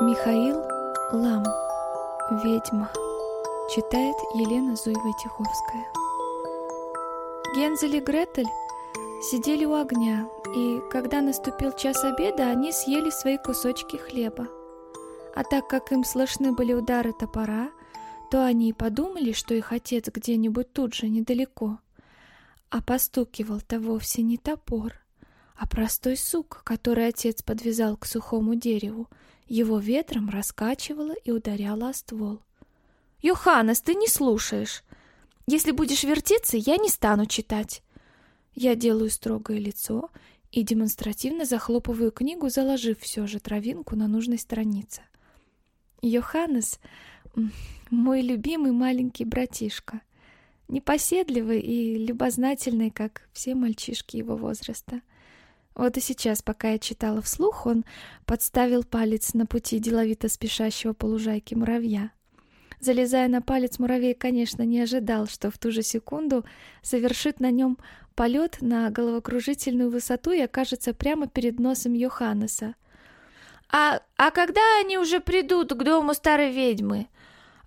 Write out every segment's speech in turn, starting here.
Михаил Лам. Ведьма. Читает Елена Зуева-Тиховская. Гензель и Гретель сидели у огня, и когда наступил час обеда, они съели свои кусочки хлеба. А так как им слышны были удары топора, то они и подумали, что их отец где-нибудь тут же, недалеко. А постукивал-то вовсе не топор, а простой сук, который отец подвязал к сухому дереву, его ветром раскачивало и ударяло о ствол. «Йоханнес, ты не слушаешь! Если будешь вертеться, я не стану читать!» Я делаю строгое лицо и демонстративно захлопываю книгу, заложив все же травинку на нужной странице. Йоханнес — мой любимый маленький братишка, непоседливый и любознательный, как все мальчишки его возраста — вот и сейчас, пока я читала вслух, он подставил палец на пути деловито спешащего по лужайке муравья. Залезая на палец, муравей, конечно, не ожидал, что в ту же секунду совершит на нем полет на головокружительную высоту и окажется прямо перед носом Йоханнеса. «А, а когда они уже придут к дому старой ведьмы?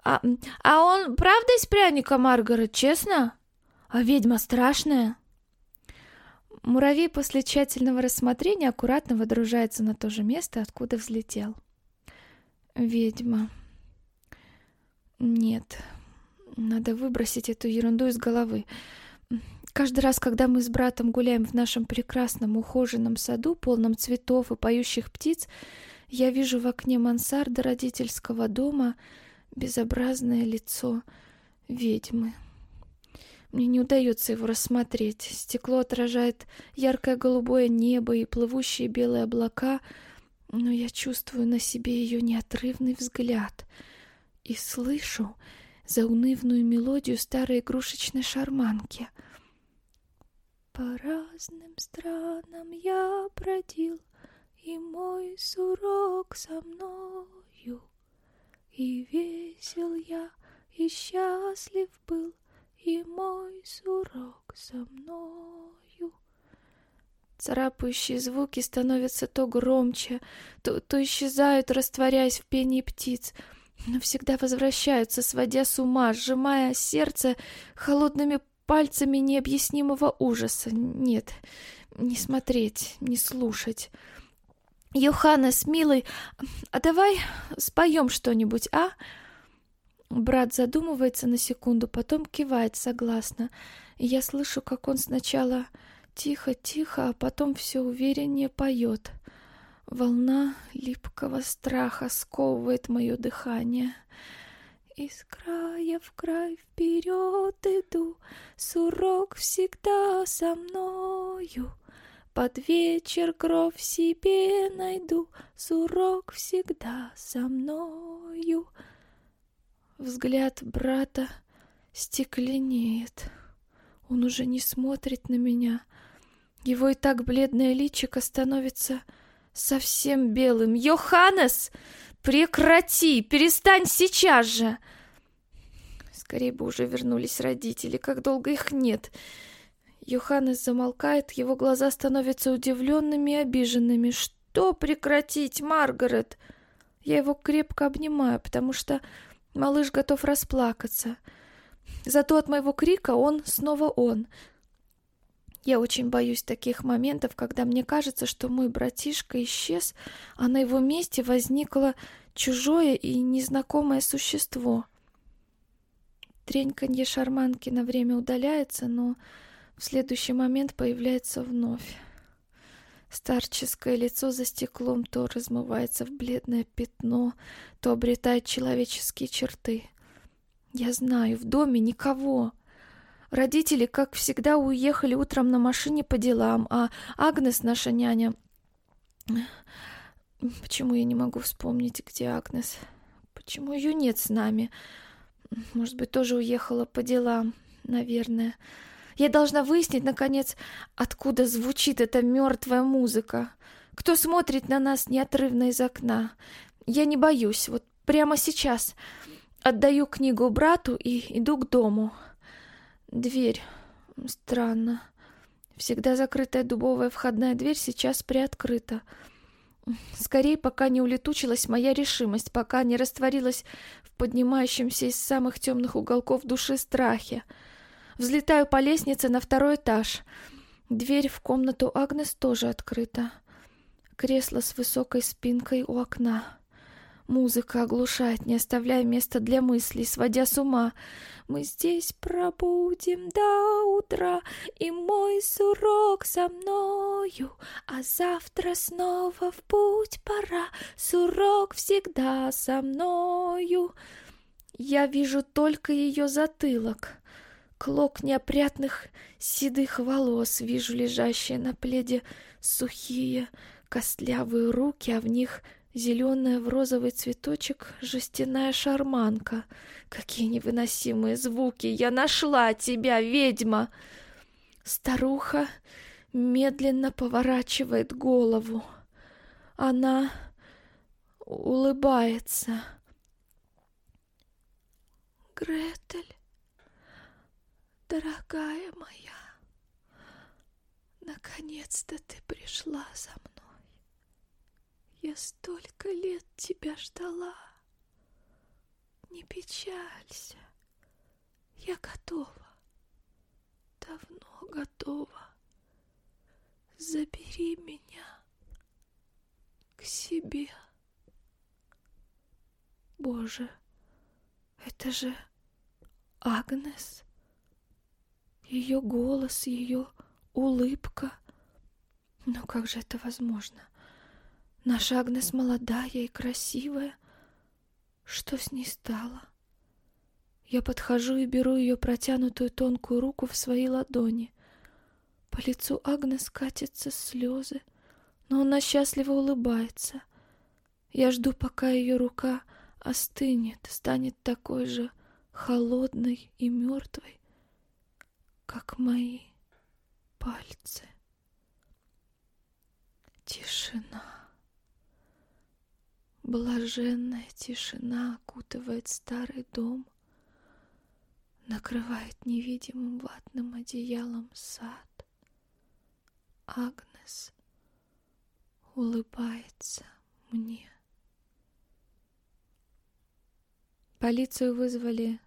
А, а он правда из пряника, Маргарет, честно? А ведьма страшная?» Муравей после тщательного рассмотрения аккуратно водружается на то же место, откуда взлетел. Ведьма. Нет, надо выбросить эту ерунду из головы. Каждый раз, когда мы с братом гуляем в нашем прекрасном ухоженном саду, полном цветов и поющих птиц, я вижу в окне мансарды родительского дома безобразное лицо ведьмы. Мне не удается его рассмотреть. Стекло отражает яркое голубое небо и плывущие белые облака, но я чувствую на себе ее неотрывный взгляд и слышу заунывную мелодию старой игрушечной шарманки. По разным странам я бродил, и мой сурок со мною, и весел я, и счастлив был — и мой сурок со мною. Царапающие звуки становятся то громче, то, то исчезают, растворяясь в пении птиц, но всегда возвращаются, сводя с ума, сжимая сердце холодными пальцами необъяснимого ужаса. Нет, не смотреть, не слушать. Йоханнес, милый, а давай споем что-нибудь, а? Брат задумывается на секунду, потом кивает согласно. Я слышу, как он сначала тихо-тихо, а потом все увереннее поет. Волна липкого страха сковывает мое дыхание. Из края в край вперед иду, Сурок всегда со мною. Под вечер кровь себе найду, Сурок всегда со мною. Взгляд брата стекленеет. Он уже не смотрит на меня. Его и так бледное личико становится совсем белым. «Йоханнес! Прекрати! Перестань сейчас же!» Скорее бы уже вернулись родители, как долго их нет. Йоханнес замолкает, его глаза становятся удивленными и обиженными. «Что прекратить, Маргарет?» Я его крепко обнимаю, потому что Малыш готов расплакаться. Зато от моего крика он снова он. Я очень боюсь таких моментов, когда мне кажется, что мой братишка исчез, а на его месте возникло чужое и незнакомое существо. Треньканье шарманки на время удаляется, но в следующий момент появляется вновь. Старческое лицо за стеклом то размывается в бледное пятно, то обретает человеческие черты. Я знаю, в доме никого. Родители, как всегда, уехали утром на машине по делам, а Агнес, наша няня... Почему я не могу вспомнить, где Агнес? Почему ее нет с нами? Может быть, тоже уехала по делам, наверное. Я должна выяснить, наконец, откуда звучит эта мертвая музыка. Кто смотрит на нас неотрывно из окна. Я не боюсь, вот прямо сейчас. Отдаю книгу брату и иду к дому. Дверь. Странно. Всегда закрытая дубовая входная дверь сейчас приоткрыта. Скорее, пока не улетучилась моя решимость, пока не растворилась в поднимающемся из самых темных уголков души страхе. Взлетаю по лестнице на второй этаж. Дверь в комнату Агнес тоже открыта. Кресло с высокой спинкой у окна. Музыка оглушает, не оставляя места для мыслей, сводя с ума. Мы здесь пробудем до утра, и мой сурок со мною, а завтра снова в путь пора. Сурок всегда со мною. Я вижу только ее затылок. Клок неопрятных седых волос вижу лежащие на пледе сухие костлявые руки, а в них зеленая в розовый цветочек жестяная шарманка. Какие невыносимые звуки! Я нашла тебя, ведьма! Старуха медленно поворачивает голову. Она улыбается. Гретель, дорогая моя, наконец-то ты пришла за мной. Я столько лет тебя ждала. Не печалься. Я готова. Давно готова. Забери меня к себе. Боже, это же Агнес. Ее голос, ее улыбка. Но как же это возможно? Наша Агнес молодая и красивая. Что с ней стало? Я подхожу и беру ее протянутую тонкую руку в свои ладони. По лицу Агнес катятся слезы, но она счастливо улыбается. Я жду, пока ее рука остынет, станет такой же холодной и мертвой, как мои пальцы. Тишина. Блаженная тишина окутывает старый дом, накрывает невидимым ватным одеялом сад. Агнес улыбается мне. Полицию вызвали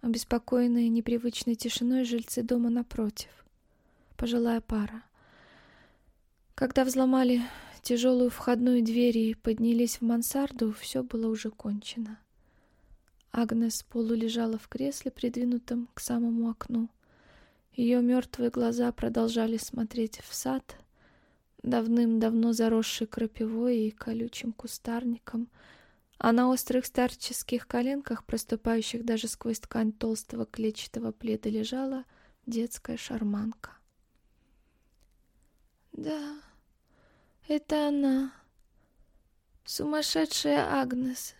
обеспокоенные непривычной тишиной жильцы дома напротив. Пожилая пара. Когда взломали тяжелую входную дверь и поднялись в мансарду, все было уже кончено. Агнес полулежала в кресле, придвинутом к самому окну. Ее мертвые глаза продолжали смотреть в сад, давным-давно заросший крапивой и колючим кустарником, а на острых старческих коленках, проступающих даже сквозь ткань толстого клетчатого пледа, лежала детская шарманка. «Да», это она. Сумасшедшая Агнес.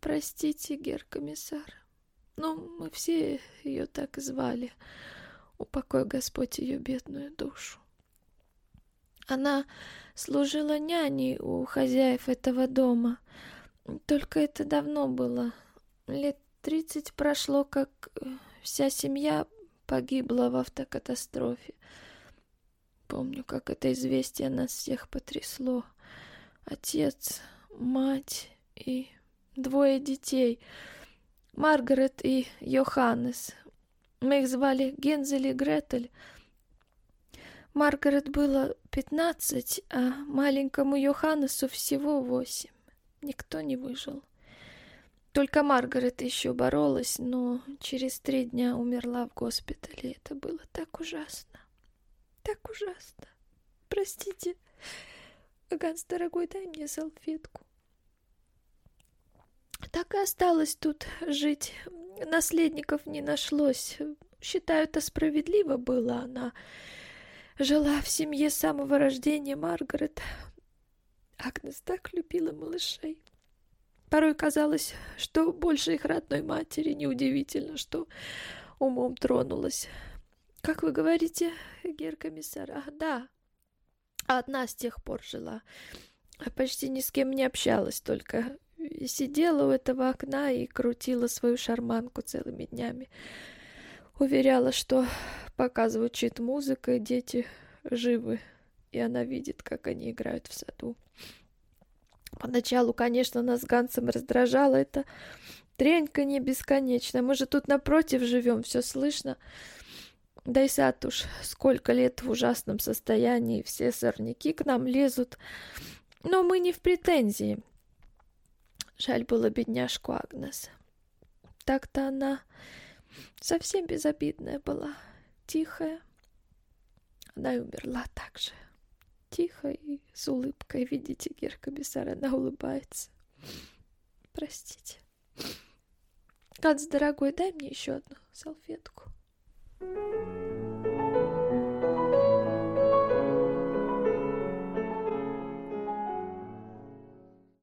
Простите, гер-комиссар. Но мы все ее так звали. Упокой Господь ее бедную душу. Она служила няней у хозяев этого дома. Только это давно было. Лет тридцать прошло, как вся семья погибла в автокатастрофе. Помню, как это известие нас всех потрясло. Отец, мать и двое детей. Маргарет и Йоханнес. Мы их звали Гензель и Гретель. Маргарет было пятнадцать, а маленькому Йоханнесу всего восемь. Никто не выжил. Только Маргарет еще боролась, но через три дня умерла в госпитале. Это было так ужасно так ужасно. Простите. Ганс, дорогой, дай мне салфетку. Так и осталось тут жить. Наследников не нашлось. Считаю, это справедливо было. Она жила в семье с самого рождения Маргарет. Агнес так любила малышей. Порой казалось, что больше их родной матери. Неудивительно, что умом тронулась. Как вы говорите, гер-комиссар? Ах, да. Одна с тех пор жила. Почти ни с кем не общалась, только сидела у этого окна и крутила свою шарманку целыми днями. Уверяла, что пока звучит музыка, дети живы. И она видит, как они играют в саду. Поначалу, конечно, нас Гансом раздражало это треньканье бесконечное. Мы же тут напротив живем, все слышно. Да и сад уж сколько лет в ужасном состоянии, все сорняки к нам лезут. Но мы не в претензии. Жаль было бедняжку Агнес. Так-то она совсем безобидная была, тихая. Она и умерла так же. Тихо и с улыбкой. Видите, Геркобисар, она улыбается. Простите. Ганс, дорогой, дай мне еще одну салфетку. thank you